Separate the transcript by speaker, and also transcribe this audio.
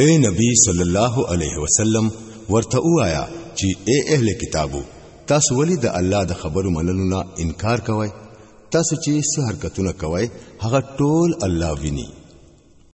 Speaker 1: اے نبی صلی الله علیه وسلم ورته وایا چې اے اهل کتابو تاسو ولې د الله د خبرو منلو نه انکار کوئ تاسو چې څه حرکتونه کوئ هغه ټول الله ویني